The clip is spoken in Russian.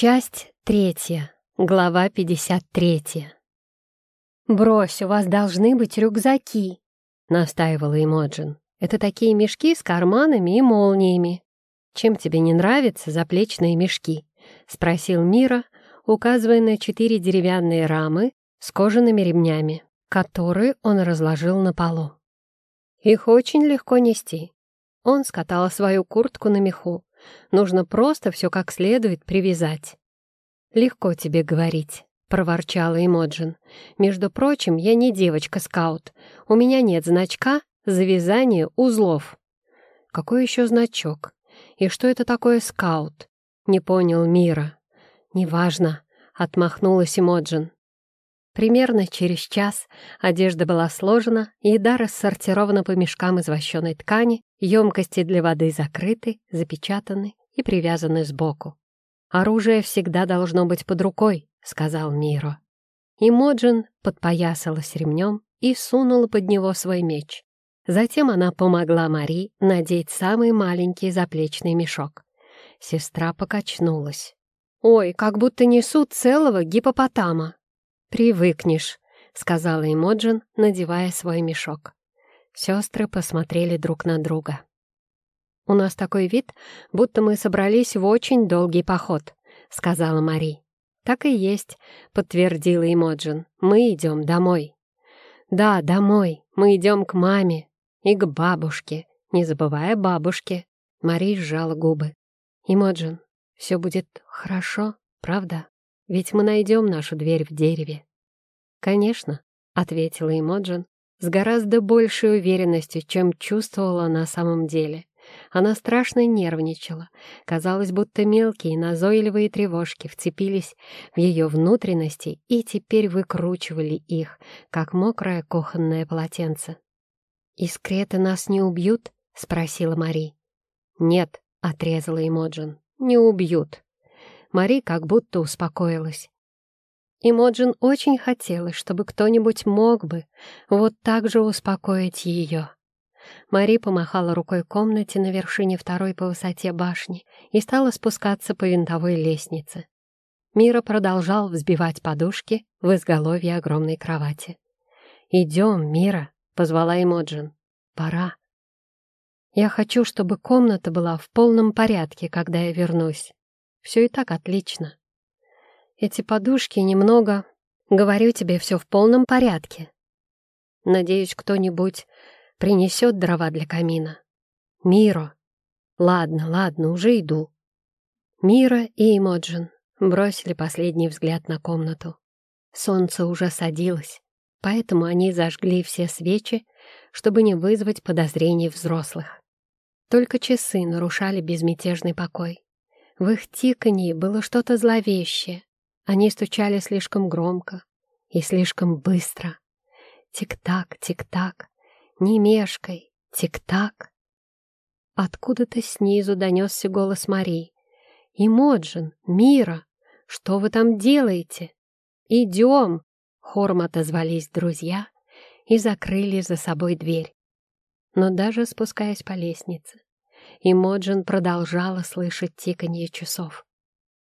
Часть третья, глава пятьдесят третья. «Брось, у вас должны быть рюкзаки», — настаивала Эмоджин. «Это такие мешки с карманами и молниями». «Чем тебе не нравятся заплечные мешки?» — спросил Мира, указывая на четыре деревянные рамы с кожаными ремнями, которые он разложил на полу. «Их очень легко нести». Он скатал свою куртку на меху. Нужно просто все как следует привязать. «Легко тебе говорить», — проворчала Эмоджин. «Между прочим, я не девочка-скаут. У меня нет значка завязания узлов». «Какой еще значок? И что это такое скаут?» — не понял Мира. «Неважно», — отмахнулась Эмоджин. Примерно через час одежда была сложена, еда рассортирована по мешкам из вощеной ткани, емкости для воды закрыты, запечатаны и привязаны сбоку. «Оружие всегда должно быть под рукой», — сказал Миро. И Моджин подпоясалась ремнем и сунула под него свой меч. Затем она помогла Мари надеть самый маленький заплечный мешок. Сестра покачнулась. «Ой, как будто несут целого гипопотама!» «Привыкнешь», — сказала Эмоджин, надевая свой мешок. Сестры посмотрели друг на друга. «У нас такой вид, будто мы собрались в очень долгий поход», — сказала Мари. «Так и есть», — подтвердила Эмоджин. «Мы идем домой». «Да, домой. Мы идем к маме и к бабушке, не забывая бабушки». Мари сжала губы. «Эмоджин, все будет хорошо, правда?» Ведь мы найдем нашу дверь в дереве». «Конечно», — ответила Эмоджин с гораздо большей уверенностью, чем чувствовала на самом деле. Она страшно нервничала. Казалось, будто мелкие назойливые тревожки вцепились в ее внутренности и теперь выкручивали их, как мокрое кухонное полотенце. «Искреты нас не убьют?» — спросила Мари. «Нет», — отрезала Эмоджин, — «не убьют. Мари как будто успокоилась. И Моджин очень хотелось, чтобы кто-нибудь мог бы вот так же успокоить ее. Мари помахала рукой комнате на вершине второй по высоте башни и стала спускаться по винтовой лестнице. Мира продолжал взбивать подушки в изголовье огромной кровати. «Идем, Мира», — позвала Эмоджин. «Пора». «Я хочу, чтобы комната была в полном порядке, когда я вернусь. Все и так отлично. Эти подушки немного... Говорю тебе, все в полном порядке. Надеюсь, кто-нибудь принесет дрова для камина. Миро. Ладно, ладно, уже иду. Мира и Эмоджин бросили последний взгляд на комнату. Солнце уже садилось, поэтому они зажгли все свечи, чтобы не вызвать подозрений взрослых. Только часы нарушали безмятежный покой. В их тиканье было что-то зловещее. Они стучали слишком громко и слишком быстро. Тик-так, тик-так, не мешкай, тик-так. Откуда-то снизу донесся голос Марии. «Имоджин, Мира, что вы там делаете?» «Идем!» — хором отозвались друзья и закрыли за собой дверь. Но даже спускаясь по лестнице, и Моджин продолжала слышать тиканье часов.